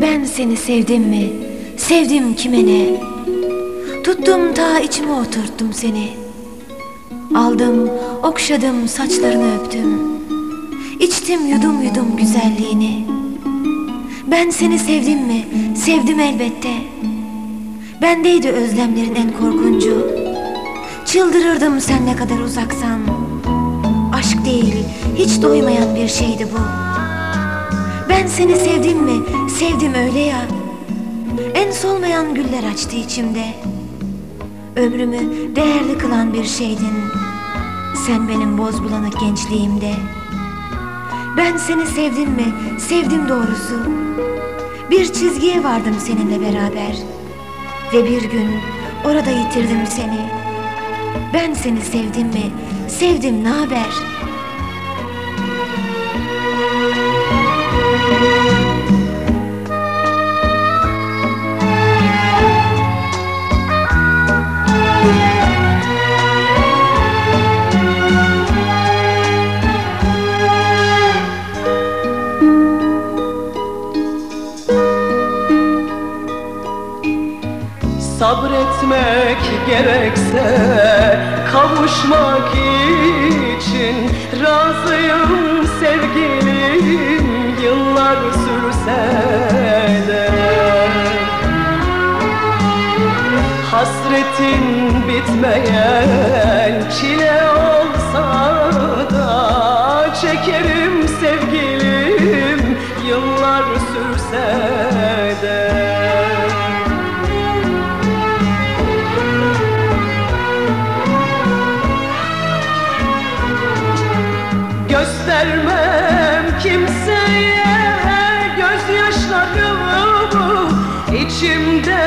Ben seni sevdim mi? Sevdim kime ne? Tuttum ta içime oturttum seni. Aldım, okşadım, saçlarını öptüm. İçtim yudum yudum güzelliğini. Ben seni sevdim mi? Sevdim elbette. Bendeydi özlemlerin en korkuncu. Çıldırırdım sen ne kadar uzaksan. Aşk değil, hiç doymayan bir şeydi bu. Ben seni sevdim mi? Sevdim öyle ya. En solmayan güller açtı içimde. Ömrümü değerli kılan bir şeydin. Sen benim boz bulanık gençliğimde. Ben seni sevdim mi? Sevdim doğrusu. Bir çizgiye vardım seninle beraber. Ve bir gün orada yitirdim seni. Ben seni sevdim mi? Sevdim ne haber? Sabretmek gerekse kavuşmak için Razıyım sevgilim yıllar sürse de. Hasretin bitmeyen çile olsa da Çekerim sevgilim yıllar sürse Göstermem kimseye. Gözyaşlarımı içimde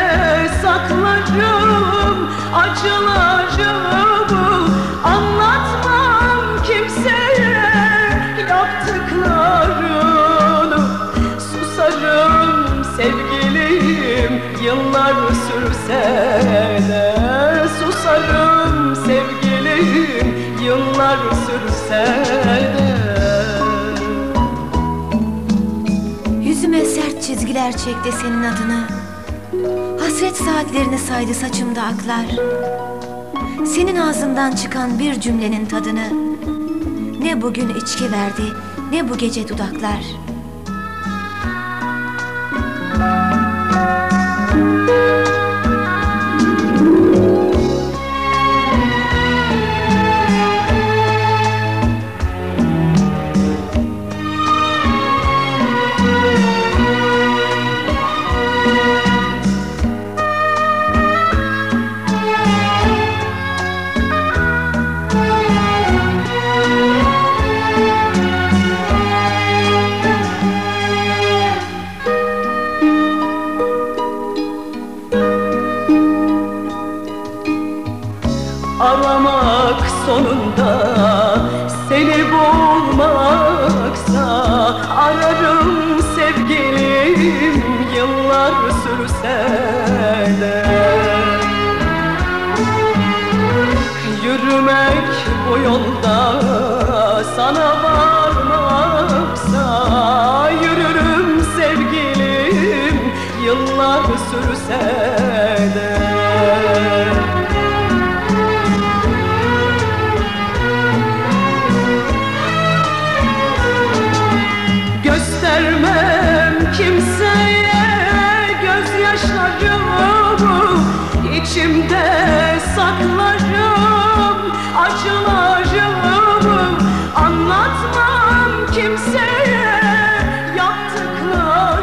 saklarım acılarımı Anlatmam kimseye. Yaptıklarını Susarım sevgilim. Yıllar sürse de Susarım sevgilim. Yıllar sürse de Yüzüme sert çizgiler çekti senin adını Hasret saatlerini saydı saçımda aklar. Senin ağzından çıkan bir cümlenin tadını. Ne bugün içki verdi ne bu gece dudaklar Aramak sonunda seni bulmaksa Ararım sevgilim yıllar sürse de. Yürümek bu yolda sana varmaksa Yürürüm sevgilim yıllar sürse saklarım acılarımı Anlatmam kimseye. Yaptıklarını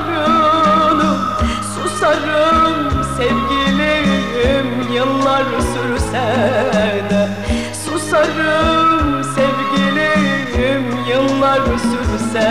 Susarım sevgilim yıllar sürse de. Susarım sevgilim yıllar sürse